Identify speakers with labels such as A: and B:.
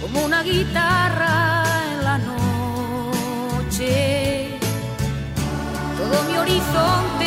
A: como una guitarra en la noche, todo mi horizonte